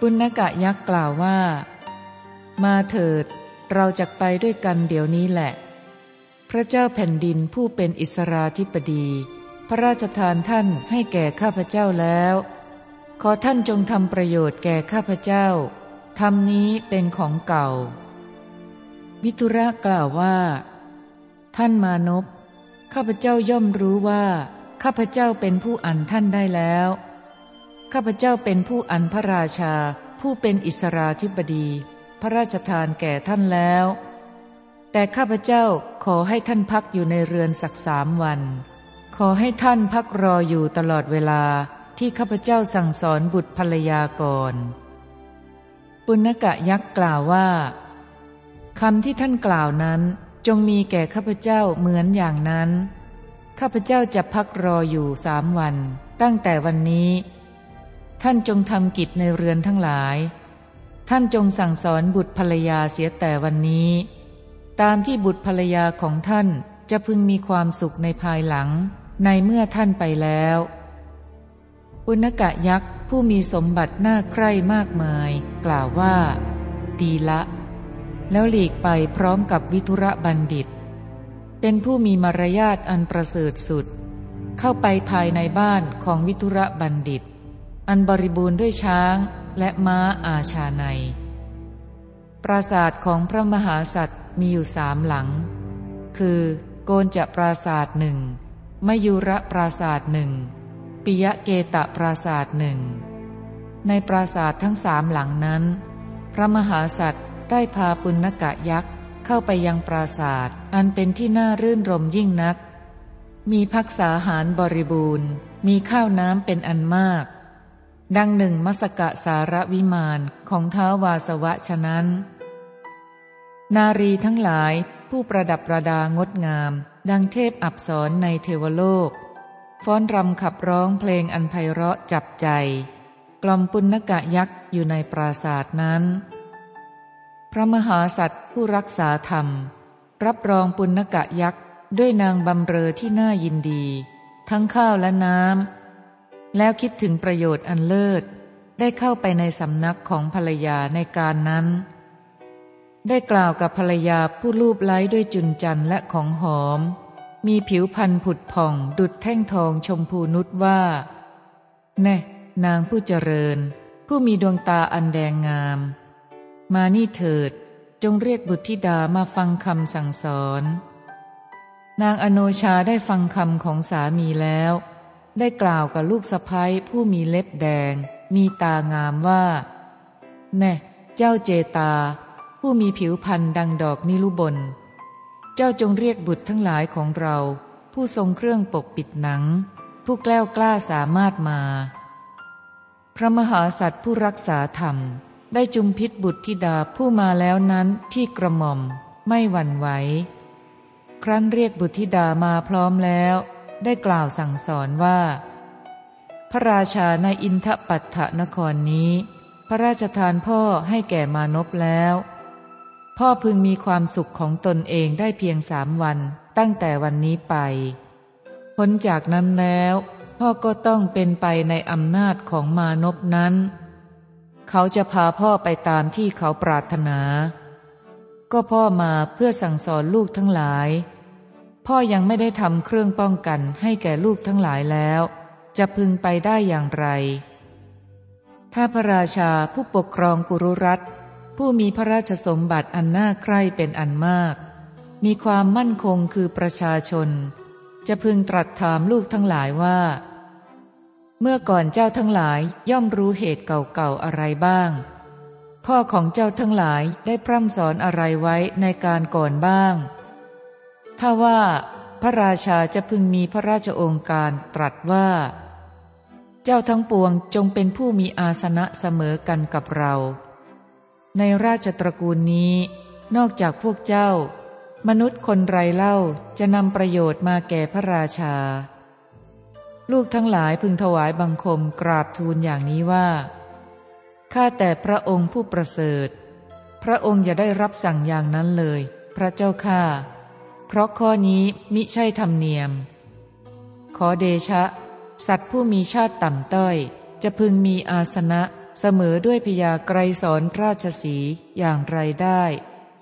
ปุณกะยักษ์กล่าวว่า มาเถิด เราจะไปด้วยกันเดี๋ยวนี้แหละ พระเจ้าแผ่นดินผู้เป็นอิสราธิปดี พระราชทานท่านให้แก่ข้าพเจ้าแล้ว ขอท่านจงทำประโยชน์แก่ข้าพเจ้าทำนี้เป็นของเก่า วิทุระกล่าวว่า ท่านมานพข้าพเจ้าย่อมรู้ว่า ข้าพเจ้าเป็นผู้อันท่านได้แล้ว ข้าพเจ้าเป็นผู้อันพระราชา ผู้เป็นอิสราธิบดี พระราชทานแก่ท่านแล้ว แต่ข้าพเจ้าขอให้ท่านพักอยู่ในเรือนสักสามวัน ขอให้ท่านพักรออยู่ตลอดเวลาที่ข้าพเจ้าสั่งสอนบุตรภรรยาก่อน ปุณกะยักษ์กล่าวว่าคำที่ท่านกล่าวนั้นจงมีแก่ข้าพเจ้าเหมือนอย่างนั้น ข้าพเจ้าจะพักรออยู่สามวัน ตั้งแต่วันนี้ ท่านจงทำกิจในเรือนทั้งหลาย ท่านจงสั่งสอนบุตรภรรยาเสียแต่วันนี้ ตามที่บุตรภรรยาของท่านจะพึงมีความสุขในภายหลัง ในเมื่อท่านไปแล้ว อุณกะยักษ์ผู้มีสมบัติน่าใคร่มากมาย กล่าวว่า ดีละ แล้วหลีกไปพร้อมกับวิทุระบัณฑิต เป็นผู้มีมารยาทอันประเสริฐสุด เข้าไปภายในบ้านของวิทุระบัณฑิต อันบริบูรณ์ด้วยช้างและม้าอาชาใน ปราสาทของพระมหาสัตว์มีอยู่สามหลัง คือโกนจะปราสาทหนึ่งมยุระปราสาทหนึ่งปิยะเกตะปราสาทหนึ่ง ในปราสาททั้งสามหลังนั้น พระมหาสัตว์ได้พาปุณกะยักษ์เข้าไปยังปราศาสตร์อันเป็นที่น่ารื่นรมยิ่งนัก มีพักษาหารบริบูรณ์ มีข้าวน้ำเป็นอันมาก ดังหนึ่งมสกะสารวิมานของเท้าวาสวะฉะนั้น นารีทั้งหลายผู้ประดับประดางดงาม ดังเทพอับสรในเทวโลก ฟ้อนรำขับร้องเพลงอันไพเราะจับใจ กล่อมปุณกะยักษ์อยู่ในปราศาสตร์นั้น พระมหาสัตว์ผู้รักษาธรรม รับรองปุณกะยักษ์ด้วยนางบำเรอที่น่ายินดี ทั้งข้าวและน้ำ แล้วคิดถึงประโยชน์อันเลิศ ได้เข้าไปในสำนักของภรรยาในการนั้น ได้กล่าวกับภรรยาผู้รูปไล้ด้วยจุนจันและของหอม มีผิวพันผุดผ่องดุดแท่งทองชมพูนุชว่า แน่ นางผู้เจริญ ผู้มีดวงตาอันแดงงาม มานี่เถิด จงเรียกบุตรธิดามาฟังคำสั่งสอน นางอโนชาได้ฟังคำของสามีแล้ว ได้กล่าวกับลูกสะพ้ยผู้มีเล็บแดง มีตางามว่า แน่เจ้าเจตา ผู้มีผิวพันธ์ดังดอกนิลุบน เจ้าจงเรียกบุตรทั้งหลายของเรา ผู้ทรงเครื่องปกปิดหนัง ผู้แกล้วกล้าสามารถมา พระมหาสัตว์ผู้รักษาธรรม ได้จุมพิษบุตรธิดาผู้มาแล้วนั้นที่กระหม่อม ไม่หวั่นไหวครั้นเรียกบุตรธิดามาพร้อมแล้ว ได้กล่าวสั่งสอนว่า พระราชาในอินทปัตถนครนี้ พระราชทานพ่อให้แก่มานพแล้ว พ่อพึงมีความสุขของตนเองได้เพียงสามวันตั้งแต่วันนี้ไป พ้นจากนั้นแล้ว พ่อก็ต้องเป็นไปในอำนาจของมานพนั้น เขาจะพาพ่อไปตามที่เขาปรารถนา ก็พ่อมาเพื่อสั่งสอนลูกทั้งหลาย พ่อยังไม่ได้ทำเครื่องป้องกันให้แก่ลูกทั้งหลายแล้ว จะพึงไปได้อย่างไร ถ้าพระราชาผู้ปกครองกุรุรัตผู้มีพระราชสมบัติอันน่าใคร่เป็นอันมาก มีความมั่นคงคือประชาชน จะพึงตรัสถามลูกทั้งหลายว่า เมื่อก่อนเจ้าทั้งหลายย่อมรู้เหตุเก่าๆอะไรบ้าง พ่อของเจ้าทั้งหลายได้พร่ำสอนอะไรไว้ในการก่อนบ้าง ถ้าว่าพระราชาจะพึงมีพระราชองค์การตรัสว่า เจ้าทั้งปวงจงเป็นผู้มีอาสนะเสมอกันกับเรา ในราชตระกูลนี้ นอกจากพวกเจ้า มนุษย์คนไรเล่าจะนำประโยชน์มาแก่พระราชา ลูกทั้งหลายพึงถวายบังคมกราบทูลอย่างนี้ว่าข้าแต่พระองค์ผู้ประเสริฐ พระองค์อย่าได้รับสั่งอย่างนั้นเลย พระเจ้าข้า เพราะข้อนี้มิใช่ธรรมเนียม ขอเดชะ สัตว์ผู้มีชาติต่ำต้อย จะพึงมีอาสนะเสมอด้วยพยาไกรสอนราชสีอย่างไรได้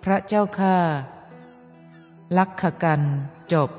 พระเจ้าข้าลักขกันจบ